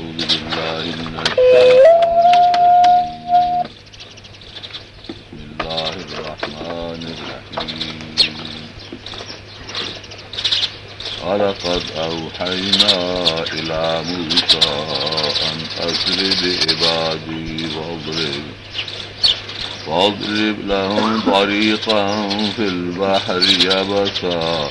أعوذ بالله من بسم الله الرحمن الرحيم ولقد أوحينا إلى موسى أن أسر بعبادي واضرب واضرب لهم طريقا في البحر يبسا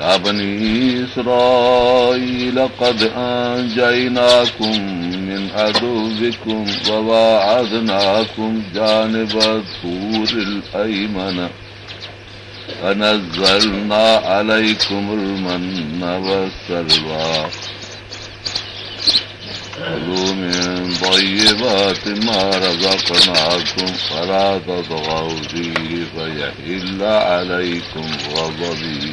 يا بني إسرائيل قد أنجيناكم من عدوكم وواعدناكم جانب الطور الأيمن ونزلنا عليكم المن والسلوى كلوا من طيبات ما رزقناكم فلا تطغوا فيه فيحل عليكم غضبي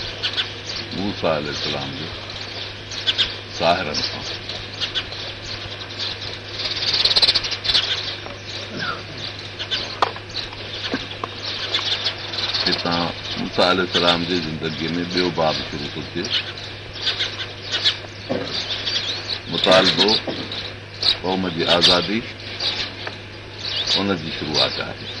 मूसा सलाम जे साहिरनि खां हितां मूसा जी ज़िंदगीअ में ॿियो बाब शुरू थो थिजे मुतालबो क़ौम azadi ان हुनजी شروعات आहे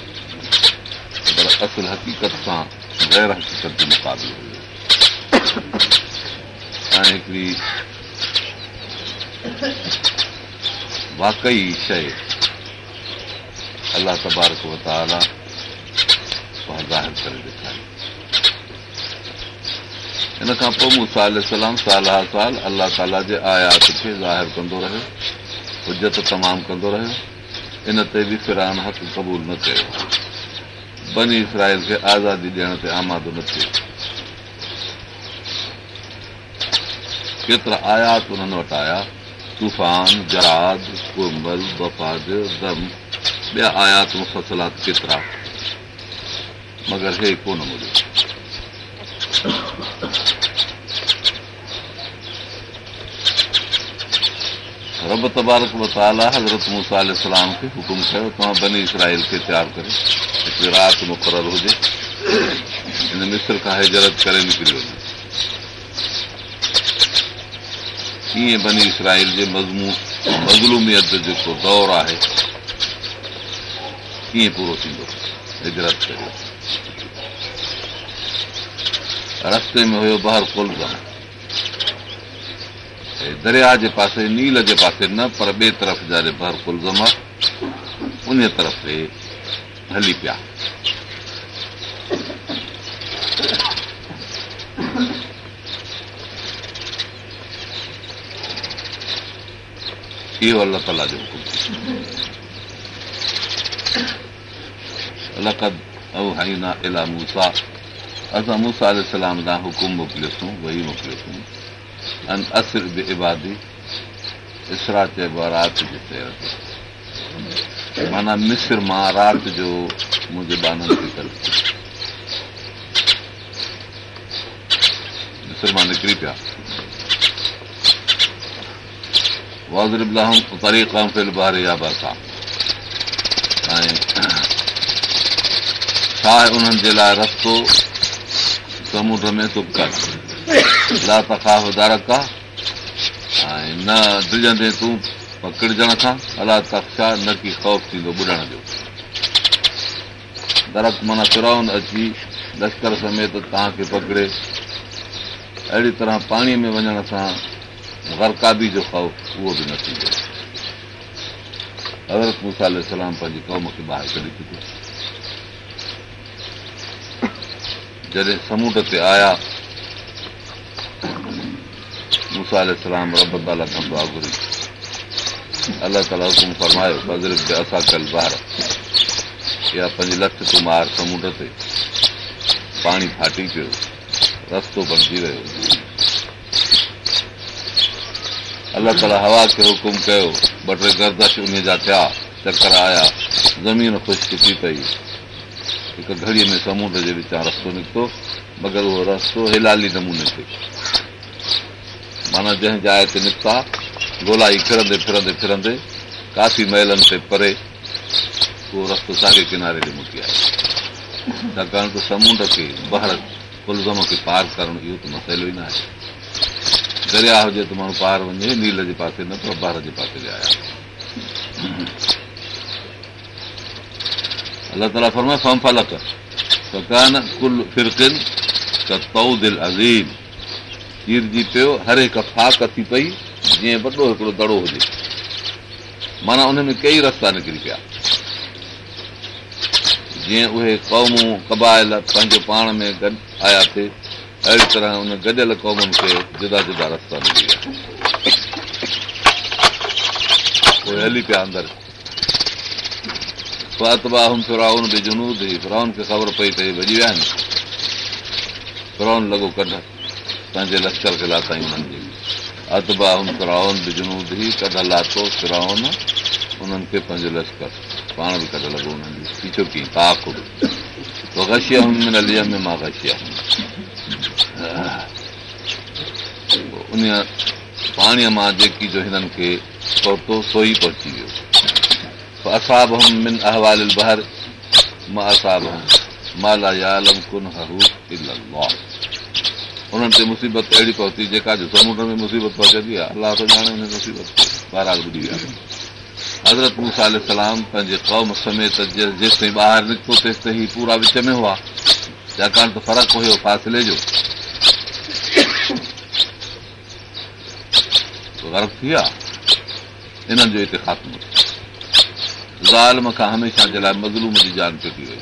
असल हक़ीक़त सां गैर हक़ीक़त जो मुक़ाबिलो हुयो वाकई शइ अलाह तबारक अलाह ताला जे आयात खे बि फिरान हक़ कबूल न कयो बनी इसराइल खे आज़ादी ॾियण ते आमादु न थिए केतिरा आयात उन्हनि वटि आया तूफ़ान जराद कुर्मल वफ़ाद दम ॿिया आयातलात केतिरा मगर हे कोन मिलियो रब तबारक हज़रत इस्लाम खे हुकुम कयो तव्हां बनी बनीसरा खे तयारु करे हिकिड़ी राति मुक़ररु हुजे हिन मिस्र खां हिजरत करे निकिरी वञे कीअं बनी इसराईल जे मज़मून मज़लूमियत जो जेको दौरु आहे कीअं पूरो थींदो हिजरत करे रस्ते में हुयो बहर कोल्ह दरिया जे पासे नील जे पासे न पर ॿिए तरफ़ जा कुलज़मा उन तरफ़ ते हली पिया इहो अलाह ताला जो हुकुम असां मूंसा सलाम ॾांहुं हुकुम मोकिलियोसीं वही मोकिलियोसीं इबादी इसरा चइबो आहे माना मिसर मां राति जो पिया वाज़ु पारी खां पहिरियों बहारे आबा सार उन्हनि जे लाइ रस्तो समुंड में तुपा अला न डिजंदे तूं पकिड़जण खां अलाह तख़्शा न की ख़ौफ़ थींदो ॿुॾण जो दरक माना पुरावन अची लश्कर समेत तव्हांखे पकिड़े अहिड़ी तरह पाणीअ में वञण सां गरकाबी जो ख़ौफ़ उहो बि न थींदो हज़रत मूं सलाम पंहिंजी क़ौम खे ॿाहिरि कढी छॾियो जॾहिं समुंड ते आया अला हुकुम फरमायो समुंड ते पाणी फाटी पियो रस्तो बणजी वियो अलॻि ताला हवा हुकुम कयो ॿ टे गर्दश उन जा थिया चकर आया ज़मीन ख़ुश्क थी पई हिकु घड़ीअ में समुंड जे विचां रस्तो निकितो मगर उहो रस्तो हिलाली नमूने ते माना जंहिं जाइ ते त निकिता गोलाई फिरंदे फिरंदे फिरंदे काफ़ी महिलनि ते परे उहो रस्तो साॻे किनारे ते मोकिली आहे छाकाणि त समुंड खे बहर कुलज़म खे पार करण इहो त मसइलो ई न आहे दरिया हुजे त माण्हू पार वञे नील जे पासे न पर बहर जे पासे जे आया अलाह ताला फर्मा अज़ीम ईरजी पियो हर हिकु फाक थी पई जीअं वॾो हिकिड़ो दड़ो हुजे माना उन में कई रस्ता निकिरी पिया जीअं उहे क़ौमूं कबायल पंहिंजे पाण में गॾु आया थिए अहिड़ी तरह उन गॾियल क़ौमुनि खे जुदा जुदा रस्ता निकिरी विया उहे हली पिया अंदरि अतबाहुनि बि जुनूद हुई खे ख़बर पई त इहे भॼी विया आहिनि ताउन लॻो कनि पंहिंजे लश्कर बि कॾहिं लश्कर पाण बि कॾहिं पाणीअ मां जेकी सोई पहुची वियो असां बि उन्हनि ते मुसीबत अहिड़ी पहुती जेका जो समुंड में मुसीबत पहुचंदी आहे अलाह थो ॼाणे मुसीबत ॿुधी विया हज़रत सलाम पंहिंजे क़ौम समेत जेसि ताईं ॿाहिरि निकितो तेसि ताईं पूरा विच में हुआ छाकाणि त फ़र्क़ु हुयो फासिले जो थी विया इन्हनि जो हिते ख़ात्मो हमेशह जे लाइ मज़लूम जी जान पइजी वई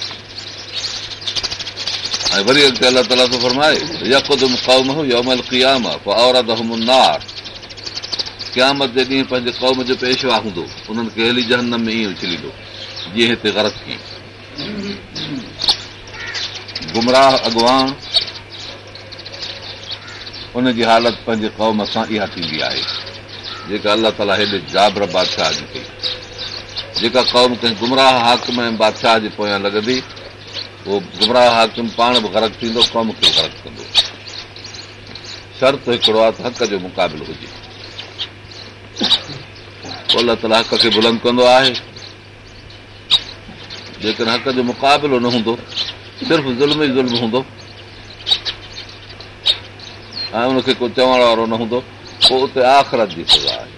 ऐं वरी अॻिते अलाह ताला थो फरमाए क़यामत जे ॾींहुं पंहिंजे क़ौम जो पेशवा हूंदो उन्हनि खे हली जहन में ईअं उछली जीअं हिते ग़रत कई गुमराह अॻवान उनजी हालत पंहिंजे क़ौम सां इहा थींदी आहे जेका अलाह ताला हेॾे जाबर बादशाह जी कई जेका क़ौम कंहिं गुमराह हाकम ऐं बादशाह जे पोयां लॻंदी उहो गुमराह हाकिम पाण बि ग़रक थींदो कम खे बि ग़र कंदो शर्त हिकिड़ो आहे त हक़ जो मुक़ाबिलो हुजे अलाह ताला हक़ खे बुलंद कंदो आहे जेकॾहिं हक़ जो मुक़ाबिलो न हूंदो सिर्फ़ु ज़ुल्म ई ज़ुल्म हूंदो ऐं उनखे को चवण वारो न हूंदो पोइ उते आख़िरत जी सज़ा आहे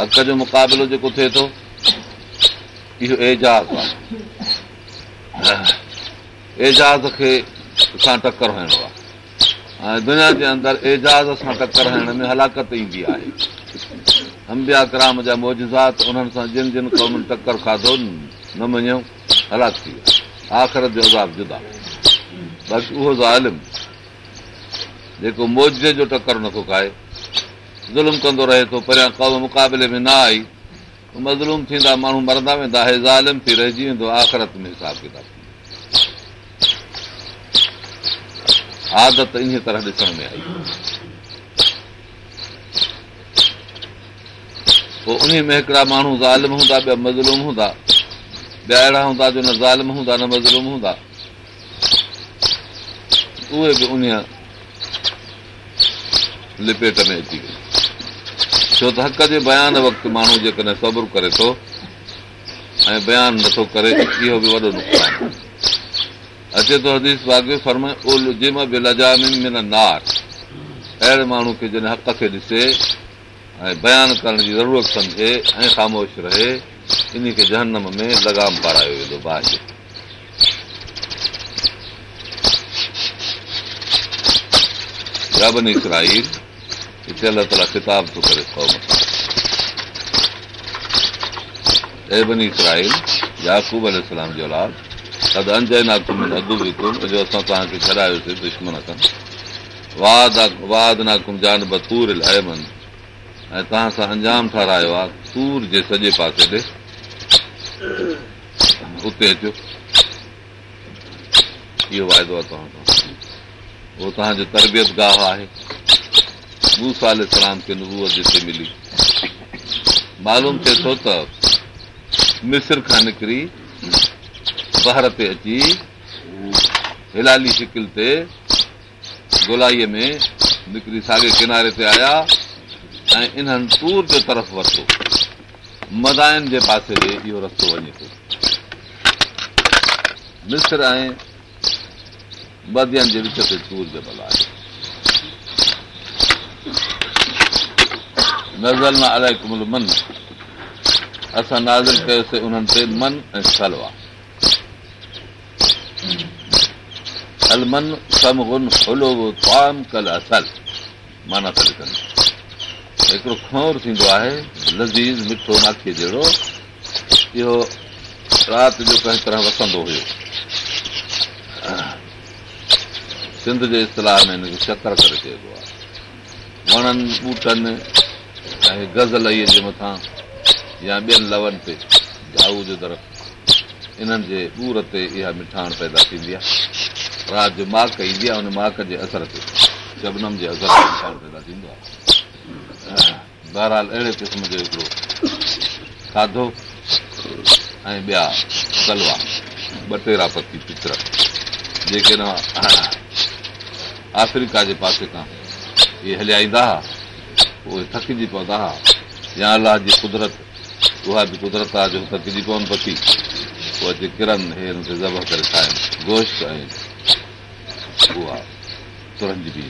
हक़ जो मुक़ाबिलो जेको थिए थो इहो एजाज़ आहे एजाज़ खे सां टकर हणणो आहे ऐं दुनिया जे अंदरि एजाज़ सां टकर हणण में हलाकत ईंदी आहे अंबिया राम जा मौजात उन्हनि सां जिन जिन कौमनि टकर खाधो न मञियो हलाक थी वियो आख़िर जो अज़ाब जुदा बसि उहो ज़ालिम जेको मौज जो टकर नथो खाए ज़ुल्म कंदो रहे थो परियां क़ौम मुक़ाबले में न आई मज़लूम थींदा माण्हू मरंदा वेंदा हे ज़ालिम थी रहिजी वेंदो आख़िरत में हिसाब किताब आदत इन तरह ॾिसण में आई पोइ उन में हिकिड़ा माण्हू ज़ालिम हूंदा ॿिया मज़लूम हूंदा ॿिया अहिड़ा हूंदा जो न ज़ालिम हूंदा न मज़लूम हूंदा उहे बि उन लिपेट में अची विया छो त हक़ जे बयान वक़्तु माण्हू जेकॾहिं सब्र करे थो ऐं बयानु नथो करे इहो बि वॾो नुक़सानु अचे थो हदीस वाग़ नार अहिड़े माण्हू खे जॾहिं हक़ खे ॾिसे ऐं बयान करण जी ज़रूरत सम्झे ऐं ख़ामोश रहे इन खे जहनम में लॻाम पारायो वेंदो भाषनी क्राइम असांखे छॾायोसीं दुश्मन कनि वाद नाकुम जान बतूर लाइबन ऐं तव्हां सां अंजाम ठारायो आहे सूर जे सॼे पासे ॾे इहो वाइदो आहे तव्हां खां उहो तव्हांजी तरबियत गाह आहे मिली मालूम थिए थो त मिस्र खां निकिरी पहर ते अची हिलाली शिकिल ते गुलाई में निकरी साॻे किनारे ते आया ऐं इन्हनि टूर जे तरफ़ वरितो मदाइन जे पासे इहो रस्तो वञे थो मिस्र ऐं मदीन जे विच ते टूर जे मल्हायो नज़र मां अलाए कुमल मन असां नाज़ल कयोसीं उन्हनि ते मन ऐं सलवा अलमन ताम कल असल माना था लिखनि हिकिड़ो खोर थींदो आहे लज़ीज़ मिठो नाखीअ जहिड़ो इहो राति जो कंहिं तरह वसंदो हुयो सिंध जे इस्तलाह में हिनखे चकर करे चइबो आहे वणनि ॿूटनि चाहे गज़ लई जे मथां या ॿियनि लवनि ते झाऊ जो तरफ़ इन्हनि जे ॿूर ते इहा मिठाण पैदा थींदी आहे राति जो माक ईंदी आहे उन माक जे असर ते जबनम जे असर ते मिठाण पैदा थींदो आहे बहरहाल अहिड़े क़िस्म जो हिकिड़ो खाधो ऐं ॿिया तलवा ॿ टे रती चित्र जेके न आफ्रीका जे पासे खां इहे हलिया ईंदा हुआ उहे थकिजी पवंदा हा या अलाह जी कुदरत उहा बि कुदरत आहे जो थकिजी पखी बती अचे जेकिर हे ज़ब करे खाइनि गोश्त ऐं उहा तुरंज बि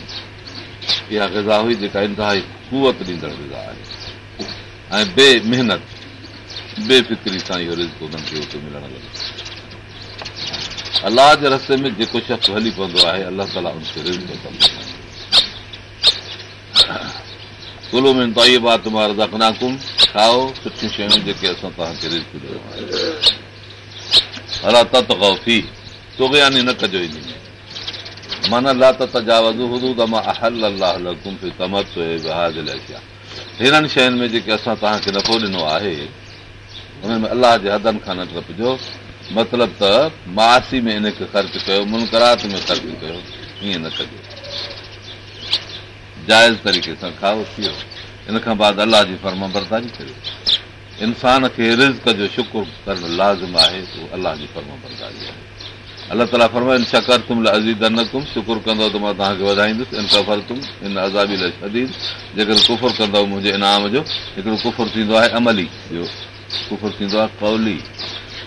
इहा गज़ा हुई जेका इंतिहाई कुवत ॾींदड़ गज़ा आहे ऐं बे महिनत बेफ़िक्री सां इहो रिज़ उन्हनि खे हुते मिलणु लॻो अलाह जे रस्ते में जेको शख़्स हली पवंदो आहे अलाह ताला हुनखे रिज़ कंदो आहे कुलू में त इयो तकनाकुम खाओ सुठियूं शयूं जेके असां तव्हांखे रीति अला तती तोखे न कजो ई माना ला तजावज़ू त मां अहल अलाह कमर थो विहा जे लाइ हिननि शयुनि में जेके असां तव्हांखे नफ़ो ॾिनो आहे हुन में अलाह जे हदनि खां न रखजो मतिलबु त मासी में हिनखे ख़र्चु कयो मुनकरात में ख़र्चु कयो ईअं न कजो जाइज़ तरीक़े सां खाओ पीओ इन खां बाद अलाह जी फर्मा बरदारी करियो इंसान खे रिज़ जो शुकुर करणु लाज़िम आहे उहो अलाह जी फर्मा बरदारी आहे अलाह ताला फर्म इन शकर्तुम लाइ अज़ीज़ द न कुम शुकुर कंदो त मां तव्हांखे वधाईंदुसि इन सफ़र तुम इन अज़ाबी लाइ शदीद जेकर कुफ़ुर कंदो मुंहिंजे इनाम जो हिकिड़ो कुफ़ुर थींदो आहे अमली जो कुफ़ुर थींदो आहे कौली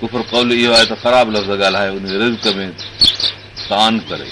कुफ़ुर कौली इहो आहे त ख़राबु लफ़्ज़ ॻाल्हाए उन रिज़ में तान करे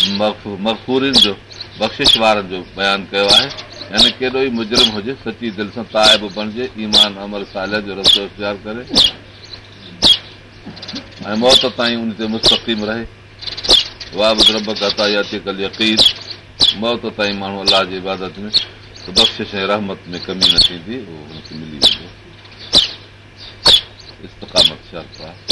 मसहूरीन जो बख़्शिश वारनि जो बयानु कयो आहे यानी केॾो ई मुजरिम हुजे सची दिलि सां ताहे बि बणिजे ईमान अमर साल जो रस्तो इख़्तियार करे ऐं मौत ताईं उन ते मुस्तक़िम रहे वाह बि मौत ताईं माण्हू अलाह जी इबादत में बख़्शिश ऐं रहमत में कमी न थींदी उहो हुनखे मिली वेंदो इस्तकामत शर्त आहे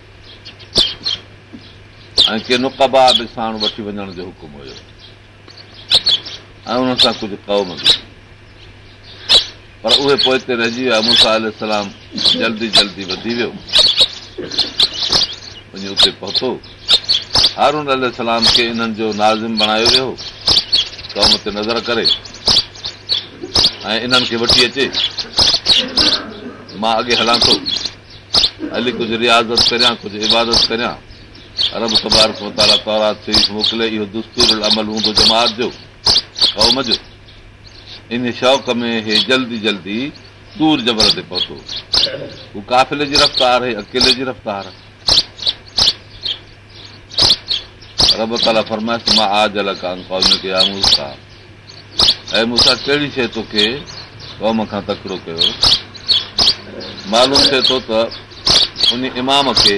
ऐं के नुक़बा बि साण वठी वञण जो हुकुम हुयो ऐं उन्हनि सां कुझु क़ौम बि पर उहे पोइ हिते रहिजी विया मूंसां सलाम जल्दी जल्दी वधी वियो वञी उते पहुतो हारून अल सलाम खे इन्हनि जो नाज़िम बणायो वियो क़ौम ते नज़र करे ऐं इन्हनि खे वठी अचे मां अॻे हलां थो हली कुझु रियाज़त करियां कुझु इबादत करियां جو شوق دور जमात जोबर ते पहुतो हू र कहिड़ी शइ तोखे क़ौम खां तकिड़ो कयो मालूम थिए थो त उन इमाम खे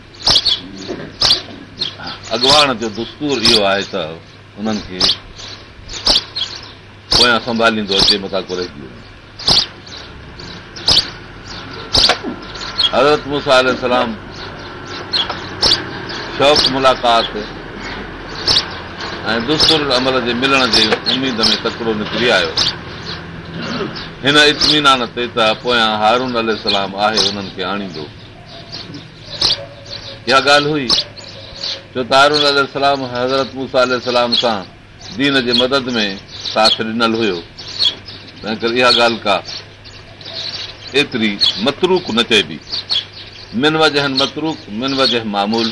अॻवान जो दुस्तूर इहो आहे त उन्हनि खे पोयां संभालींदो अचे मथां हज़रत मुसा सलाम शौक़ मुलाक़ात ऐं दुस्तर अमल जे मिलण जे उमेद में तकिड़ो निकिरी आयो हिन इतमीनान ते त पोयां हारून अलाम आहे हुननि खे आणींदो इहा ॻाल्हि हुई छो त हारून अलाम हज़रत मूसा अलाम सां दीन जे मदद में साथ ॾिनल हुयो तंहिं करे इहा ॻाल्हि का एतिरी मतरूक न चइबी मिन वजहन मतरूक मिन वजह मामूल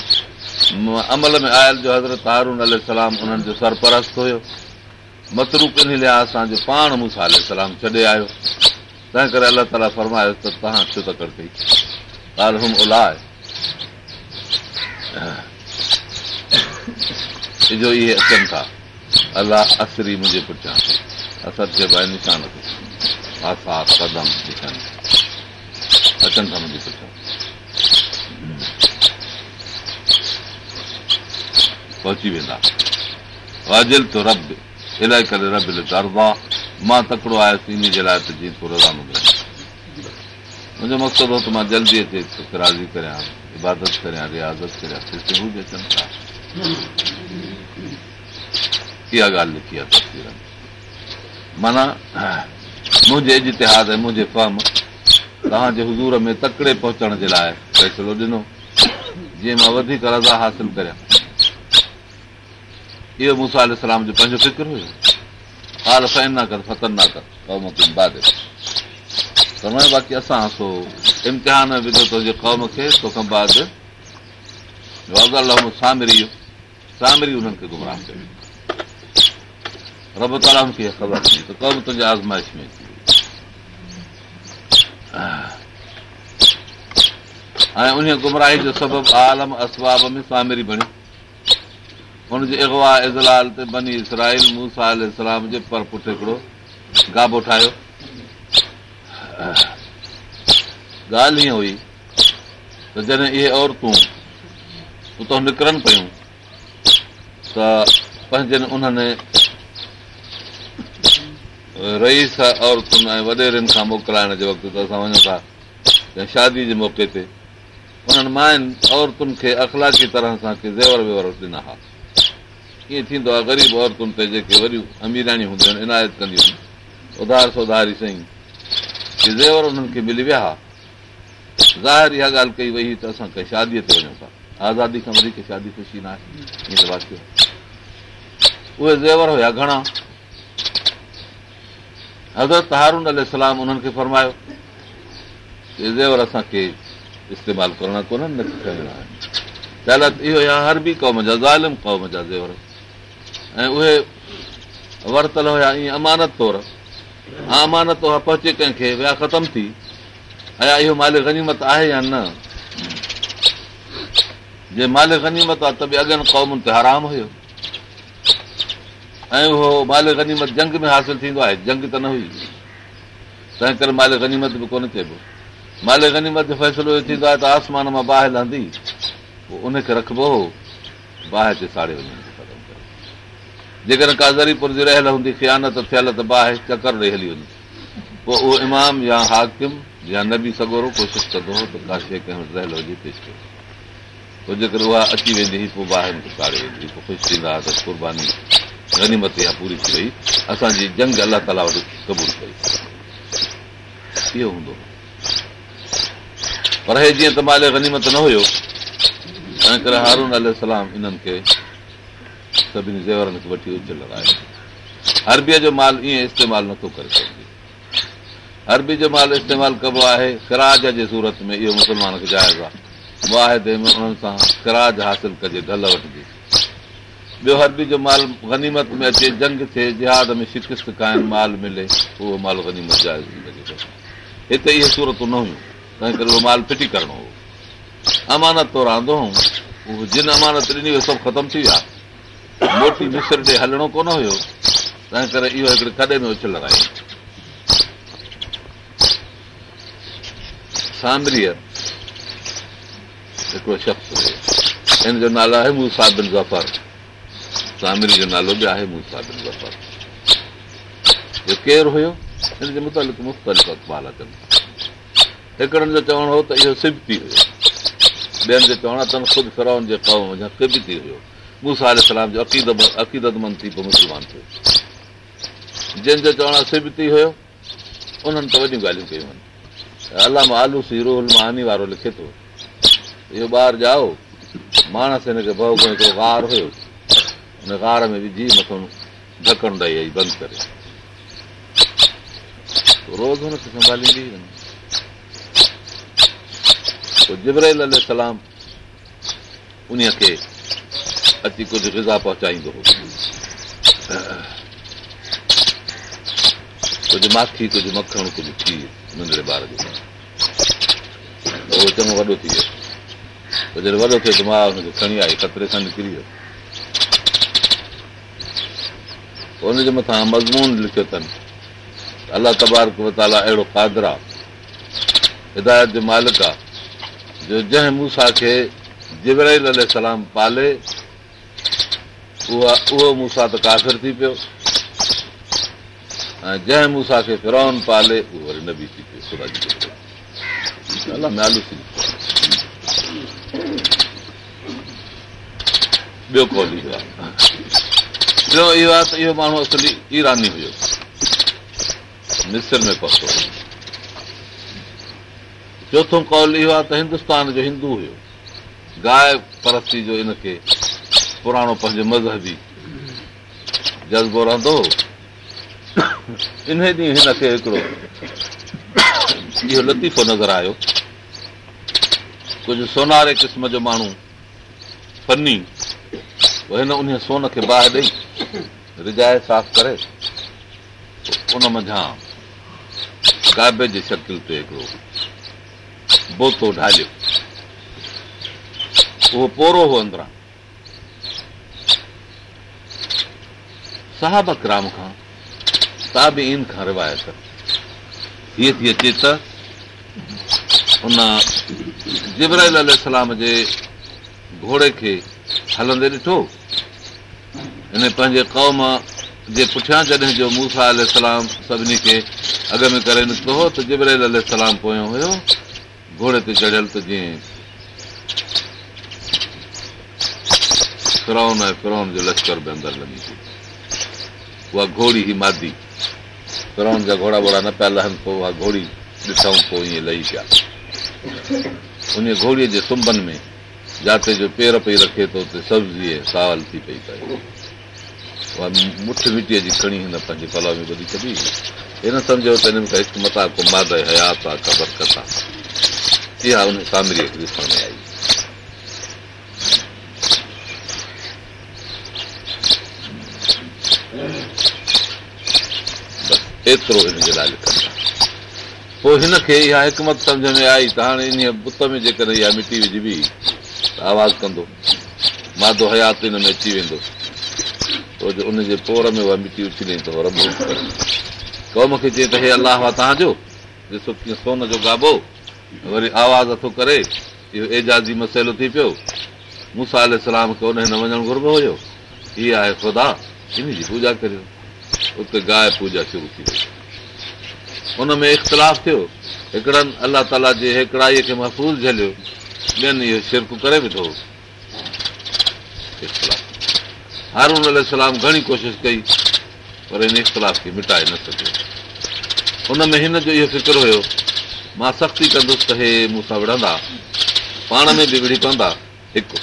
अमल में आयल जो हज़रत हारून अलाम उन्हनि जो सरपरस्त हुयो मतरूक इन्हीअ लिहा असांजो पाण मूसा अलाम छॾे आयो तंहिं करे अलाह ताला फरमायो त तव्हां छो त कर ॻाल्हि उलाए जो इहे अचनि था अलाह असरी मुंहिंजे असर निशान खे आसा कदम अचनि था मुंहिंजे पुट पहुची वेंदा वाजिल तो रब इलाही करे रब लिखा मां तकिड़ो आहियां सीमे जे लाइ त जीअं थोरो प्रोग्राम मुंहिंजो मक़सदु हो त मां जल्दी खे राज़ी करियां इबादत करियां रियाज़त करियां अचनि था इहा ॻाल्हि लिखी आहे तस्वीर माना मुंहिंजे इजतिहाद मुंहिंजे क़ौम तव्हांजे हज़ूर में तकिड़े पहुचण जे लाइ फ़ैसिलो ॾिनो जीअं मां वधीक रज़ा हासिल करियां इहो मूंसल इस्लाम जो पंहिंजो फ़िक्र हुयो हाल काल न कर फतन न कर क़ौम खे बादे ख़तरनाक बाक़ी असां सो इम्तिहान विधो तुंहिंजे क़ौम खे मूं सां मिली वियो सामरी उन्हनि खे गुमराह कयो रब ताला खे ख़बर पवंदी त कम तुंहिंजे आज़माइश में ऐं उन गुमराही जो सबबु आलम असबाब में सामरी बणियो हुनजे इगवा इज़लाल ते बनी इसराइल इसराईल इस्लाम जे पर पुठ हिकिड़ो गाबो ठाहियो ॻाल्हि हीअं हुई त जॾहिं इहे औरतूं उतां निकिरनि पियूं त पंहिंजनि उन्हनि रईस औरतुनि ऐं वॾेरनि खां मोकिलाइण जे वक़्तु त असां वञूं था शादी जे मौके ते उन्हनि माइनि औरतुनि खे अख़लाक़ी तरह सां के ज़ेवर वेवर ॾिना हुआ ईअं थींदो आहे ग़रीब औरतुनि ते जेके वॾियूं अमीराणियूं हूंदियूं आहिनि इनायत कंदियूं आहिनि उधार सुधारी साईं ज़ेवर उन्हनि खे मिली विया हुआ ज़ाहिर इहा ॻाल्हि कई वई त असां कंहिं शादीअ ते वञूं था आज़ादी खां वधीक शादी ख़ुशी न आहे उहे ज़ेवर हुया घणा हज़रत हारून अल उन्हनि खे फरमायो ज़ेवर असांखे इस्तेमालु करणा कोन्हनि न करणा आहिनि इहो हर बि क़ौम जा ज़ालिम क़ौम जा ज़ेवर ऐं उहे वरितल हुया ईअं अमानत तौरु हा अमानत पहुचे कंहिंखे विया ख़तमु थी आया इहो माल गनीमत आहे या न जे माल गनीमत आहे त बि अॻियां क़ौमुनि ते हराम हुयो ऐं उहो माल गनीमत जंग में हासिल थींदो आहे जंग त न हुई तंहिं करे माल गनीमत बि कोन चइबो माल गनीमत जो फ़ैसिलो इहो थींदो आहे त आसमान मां बाहि लहंदी पोइ उनखे रखबो हो बाहि ते साड़े ख़तमु कयो जेकॾहिं काज़रीपुर जी रहियल हूंदी खियानत थियल त बाहि चकर ॾेई हली वञे पोइ उहो इमाम या हाकिम या नबी सगोरो कोशिशि कंदो हो त का शइ कंहिं रहियल हुजे पेश कयो पोइ जेकर उहा अची वेंदी हुई पोइ ॿाहिरि पाड़े वेंदी हुई पोइ ख़ुशि थींदा हुआ त कुर्बानी गनीमत इहा पूरी थी वई असांजी जंग अलाह ताला वटि क़बूल कई इहो हूंदो पर हे जीअं त माल गनीमत न हुयो तंहिं करे हारून अलाम सभिनी ज़ेवरनि खे वठी उचल अरबीअ जो माल ईअं इस्तेमालु नथो करे सघिजे अरबी जो माल इस्तेमालु कबो आहे किराज जे सूरत में इहो मुस्लमान खे जाइज़ आहे वाहिदे में उन्हनि सां किराज हासिल कजे ढल वठिजे ॿियो हर बि माल गनीमत में अचे जंग थिए जिहाद में माल माल मिले उहो गनीमत शिकायनि हिते इहे सूरतूं न हुयूं तंहिं करे उहो माल फिटी करिणो हो अमानत अमानतो रहंदो उहो जिन अमानत ॾिनी सभु ख़तमु थी विया मोटी मिसर ॾे हलणो कोन हुयो तंहिं करे इहो हिकिड़े खॾे में उछल हिकिड़ो शख्स हिन जो नालो आहे जो नालो बि आहे हिकिड़नि जो चवणो हो त इहो अक़ीदतमंद थी हुयो मुस्लमान थियो जंहिंजो चवणु सिब थी हुयो उन्हनि त वॾियूं ॻाल्हियूं कयूं अलाम आलूसी रोहल वारो लिखे थो इहो ॿारु ॼाओ माणस हिनखे हुयो हुन गार में विझी मथो ढकण आई बंदि करे रोज़ हुनखे संभालींदी पोइ अल सलाम उन खे अची कुझु ग़िज़ा पहुचाईंदो हो कुझु माखी कुझु मखण कुझु थी नंढड़े ॿार जो उहो चङो वॾो थी वियो जॾहिं वॾो थिए त मां हुनखे खणी आई ख़तरे सां निकिरी वियो हुनजे मथां मज़मून लिखियो अथनि अलाह तबारक मताला अहिड़ो कादर आहे हिदायत जो मालिक आहे जो जंहिं मूंसा खे अल सलाम पाले उहा उहो मूंसां त काफ़िर थी पियो ऐं जंहिं मूंसा खे किरॉन पाले उहो वरी न बि थी पियो अलाह नबी थी पियो ॿियो कॉल इहो आहे ॿियो इहो आहे त इहो माण्हू असली ईरानी हुयो हुयोस में पहुतो चोथों कॉल इहो आहे त हिंदुस्तान जो हिंदू हुयो गाय परस्ती जो हिनखे पुराणो पंहिंजो मज़हबी जज़्बो रहंदो हो इन ॾींहुं हिनखे हिकिड़ो इहो लतीफ़ो नज़र आयो कुझु सोनारे क़िस्म जो माण्हू फनी हिन उन सोन खे बाहि ॾेई रिजाए साफ़ करे उन मथां काबे जी शकिल ते हिकिड़ो बोतो ढालियो उहो पोरो हो अंदरां साहब क्राम खां ताबीन खां रिवायत हीअ थी अचे त उन जिबर सलाम जे घोड़े खे हलंदे ॾिठो हिन पंहिंजे क़ौम जे पुठियां जॾहिं जो मूसा सलाम सभिनी खे अॻ में करे निकितो हो त जिबर सलाम पोयां हुयो घोड़े ते चढ़ियल त जीअं फिरोन ऐं फिरोन जो लश्कर बि अंदरि लॻी पियो उहा घोड़ी ई मादी फिरोन जा घोड़ा वोड़ा न पिया लहनि पोइ उहा घोड़ी ॾिठऊं पोइ ईअं लही पिया उन घोड़ीअ जे सुबन में जिते जो पेर पई रखे थो उते सब्जी सावल थी पई पए उहा मुठ मिटीअ जी खणी हिन पंहिंजे पलव में ॿुधी छॾी हिन सम्झो त हिननि खां हिकु मथां कुमाद हयात आहे का बरक़त आहे इहा हुन सामरीअ खे ॾिसण में आई एतिरो हिन जे लाइ लिखंदो पोइ हिन खे इहा हिकमत सम्झ में आई त हाणे इन बुत में जेकॾहिं इहा मिटी विझबी त आवाज़ु कंदो मादो हयात हिन में अची वेंदो पोइ उनजे पोर में उहा मिटी वठी त रब कौम खे चए त हे अलाह आहे तव्हांजो ॾिसो कीअं सोन जो गाबो वरी आवाज़ु नथो करे इहो एजाज़ी मसइलो थी पियो मूंसा अल सलाम खे न वञणु घुरबो हुयो हीअ आहे ख़ुदा इन जी पूॼा करियो उते गाहि पूॼा शुरू थी वई हुन में इख़्तिलाफ़ थियो हिकिड़नि अलाह ताला जे हिकिड़ाईअ खे महफ़ूज़ झलियो ॿियनि इहो शिरक करे विधो हारून अलाम घणी कोशिशि कई पर हिन इख़्तिलाफ़ खे मिटाए न सघियो हुन में हिन जो इहो फ़िक्र हुयो मां सख़्ती कंदुसि त हे मूंसां विढ़ंदा पाण में बि विढ़ी पवंदा हिकु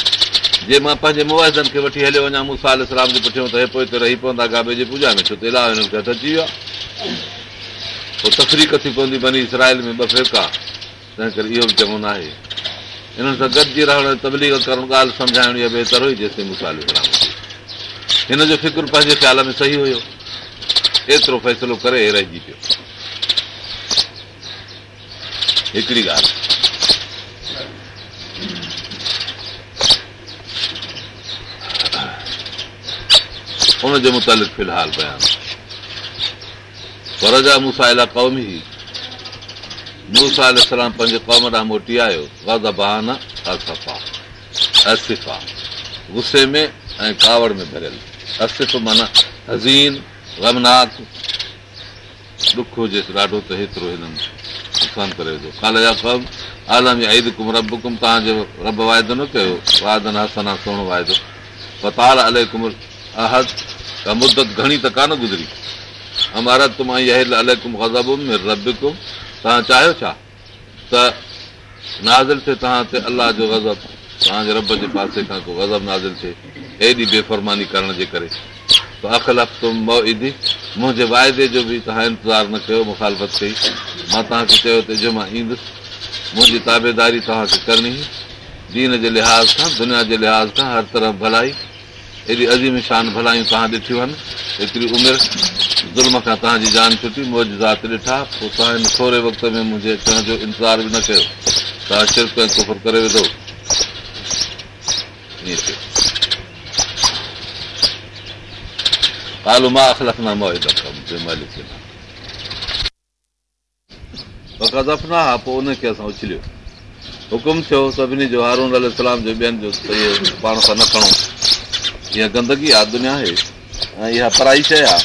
जे मां पंहिंजे मुआइदनि खे वठी हलियो वञा मूंसां त रही पवंदा गाबे जी पूॼा में छो त इलाही हथु अची वियो आहे तफ़रीक थी पवंदी इसराइल में इहो बि चङो आहे इन्हनि सां गॾिजी रहण हिन जो फ़िकुर पंहिंजे ख़्याल में सही हुयो एतिरो फ़ैसिलो करे रहिजी पियो हिकिड़ी ॻाल्हि परसाहिला कौमी मुलाम पंहिंजे कौम ॾांहुं मोटी आयो वाधा गुस्से में ऐं कावड़ में भरियल असिफ़ माना हज़ीन गमनाक ॾुख हुजे ॾाढो त हेतिरो हिननि नुक़सानु करे वाइदो न मुदत घणी त कान गुज़री अमारा तुमाई अल अलॻि कुम गज़बब हुबिकुम तव्हां चाहियो छा त नाज़िल थिए तव्हां ते अलाह जो गज़ब तव्हांजे रब जे पासे खां को गज़ब नाज़िल थिए एॾी बेफ़रमानी करण जे करे त आख़िलु मौ ईंदी मुंहिंजे वाइदे जो बि तव्हां इंतज़ारु न कयो मुखालफ़त कई मां तव्हांखे चयो त जो मां ईंदुसि मुंहिंजी ताबेदारी तव्हांखे करणी दीन जे लिहाज़ सां दुनिया जे लिहाज़ खां हर तरफ़ भलाई एॾी अज़ीम शान भलायूं तव्हां ॾिठियूं आहिनि एतिरी उमिरि ज़ुल्म खां तव्हांजी जान छुटी मौज ज़ात ॾिठा पोइ तव्हां हिन थोरे वक़्त में मुंहिंजे अचण जो इंतज़ार बि न कयो तव्हां शिर कंहिं सफ़र करे वेंदो कालो मां अख लखनामा हुई दफ़ा जे मालिक दफ़ना हा पोइ उनखे असां उछलियो हुकुम थियो सभिनी जो हारून अल सलाम जो ॿियनि जो त इहो पाण सां न खणूं इहा गंदगी आहे दुनिया इहे ऐं इहा पराई शइ आहे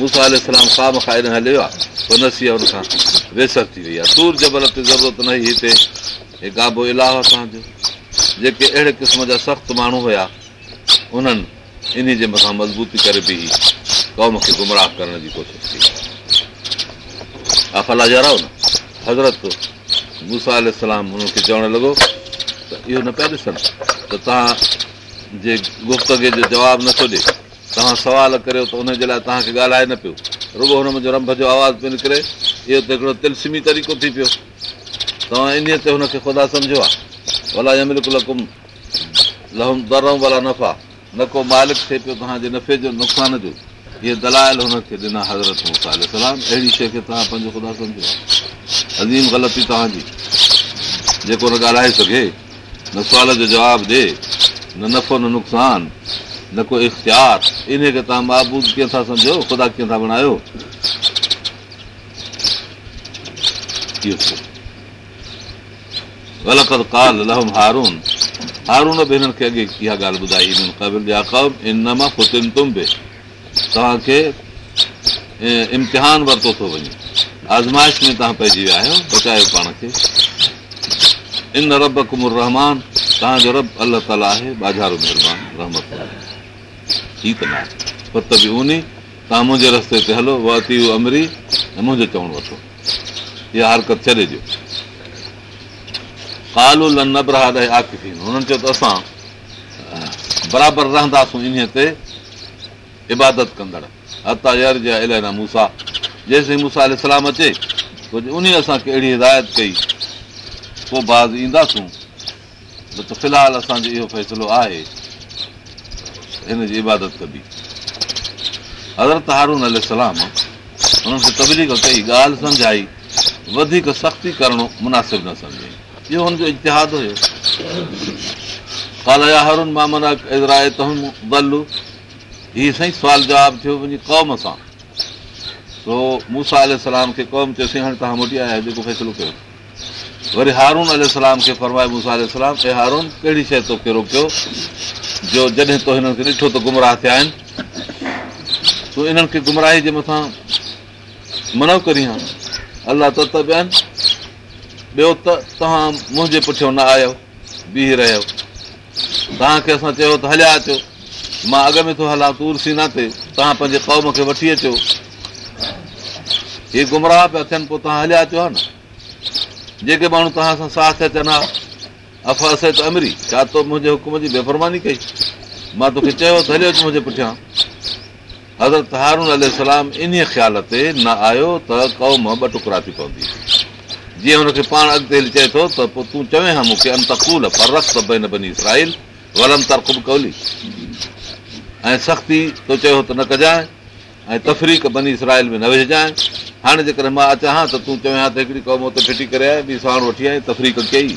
मूसा अलसलाम काम खां हेॾे हलियो आहे पोइ नसी आहे हुनखां वेसर थी वई आहे सूरज जबल ते ज़रूरत न हुई हिते हे गाबो इलाह असांजो जेके अहिड़े क़िस्म जा सख़्तु माण्हू हुया उन्हनि इन जे मथां मज़बूती करे बि क़ौम खे गुमराह करण जी कोशिशि कई अफ़ला फला जा रहो न हज़रत मूसा अल हुनखे चवणु लॻो त इहो न पिया ॾिसनि त तव्हां जे गुफ़्तगे जो जवाबु नथो ॾे तव्हां सुवाल करियो त हुनजे लाइ तव्हांखे ॻाल्हाए न पियो रुगो हुन मुंहिंजो रंभ जो आवाज़ु पियो निकिरे इहो त हिकिड़ो तिलसिमी तरीक़ो थी पियो तव्हां इन ते हुनखे ख़ुदा सम्झो आहे भला बिल्कुलु लकुम भला नफ़ा न को मालिक थिए पियो तव्हांजे नफ़े जो नुक़सान जो इहे दलायल हुनखे ॾिना हज़रत सलाम अहिड़ी शइ खे तव्हां पंहिंजो ख़ुदा सम्झो अज़ीम ग़लती तव्हांजी जेको न ॻाल्हाए सघे न सुवाल जो जवाबु ॾे न नफ़ो न नुक़सानु न को इख़्तियार इन खे तव्हां महबूद कीअं था सम्झो ख़ुदा कीअं इम्तिहान वरितो थो वञे आज़माइश में तव्हां पइजी विया आहियो बचायो पाण खे इन रब कुमर तव्हांजो रब महिरबानी रहमत त न पर बि उन तव्हां मुंहिंजे रस्ते ते हलो उहो अमरी ऐं मुंहिंजो चवणु वठो इहा हरकत छॾे ॾियो कालू लन हुननि चयो त असां बराबरि रहंदासूं ते इबादत कंदड़ हता जा हत मूसा जेसि ताईं इस्लाम अचे उन असांखे अहिड़ी हिदायत कई पोइ बाज़ ईंदासूं त फ़िलहालु असांजो इहो फ़ैसिलो आहे हिन जी इबादत कबी हज़रत हारूनीक कई ॻाल्हि सम्झाई वधीक सख़्ती करण मुनासिबु न सम्झाई इहो हुनजो इतिहादु हुयो हीअ साईं सवाल जवाबु थियो पंहिंजी कौम सां फ़ैसिलो कयो वरी हारून अल खे फरमाए हारून कहिड़ी शइ तो कहिड़ो कयो जो जॾहिं तो हिननि खे ॾिठो त गुमराह थिया आहिनि तूं इन्हनि खे गुमराही जे मथां मनो करी हा अलाह त पिया आहिनि ॿियो त तव्हां मुंहिंजे पुठियां न आयो बीह रहियो तव्हांखे असां चयो त हलिया अचो मां अॻ में थो हलां तूर सीना ते तव्हां पंहिंजे क़ौम खे वठी अचो हीअ गुमराह पिया थियनि पोइ तव्हां हलिया अचो हा न जेके माण्हू तव्हां सां साथ अचनि हा अफ़त अमरी छा तो मुंहिंजे हुकुम जी बेफ़रमानी कई मां तोखे चयो त हलियो मुंहिंजे पुठियां हज़रत हारून हारूनाम इन ख़्याल ते न आयो त कौम ॿ टुकड़ा थी पवंदी जीअं हुनखे पाण अॻिते हली चए थो त पोइ तूं चवे हा मूंखे अंतकूल पर बनी इसराइल वलम कवली ऐं सख़्ती तो चयो त न कजांइ ऐं तफ़रीक बनी इसराइल में न विझजांइ हाणे जेकॾहिं मां अचां हा त तूं चवे हा त हिकिड़ी कौम फिटी करे आई ॿी साण वठी आई तफ़रीक़ कई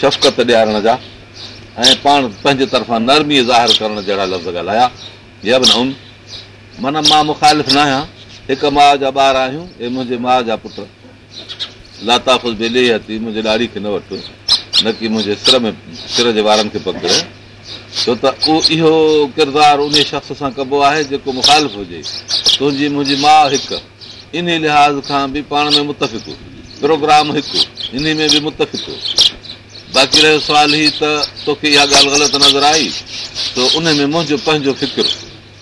शफ़क़त ॾियारण जा ऐं पाण पंहिंजे तरफ़ां नरमी ज़ाहिर करण जहिड़ा लफ़्ज़ ॻाल्हाया इहा बि न माना मां मुखालिफ़ न आहियां हिकु माउ जा ॿार आहियूं ऐं मुंहिंजे माउ जा पुट लाताफ़ बि ॾेई हथी मुंहिंजे ॾाॾी खे न वठो न की मुंहिंजे सिर में सिर जे ॿारनि खे पकिड़े छो त उहो इहो किरदारु उन शख़्स सां कबो आहे जेको मुखालिफ़ हुजे तुंहिंजी मुंहिंजी माउ हिकु इन लिहाज़ खां बि पाण में मुतफ़िक़ प्रोग्राम हिकु इन में बि मुतफ़िक़ बाक़ी रहियो सवाल ई त तोखे इहा ॻाल्हि ग़लति नज़र आई त उनमें मुंहिंजो पंहिंजो फ़िक्रु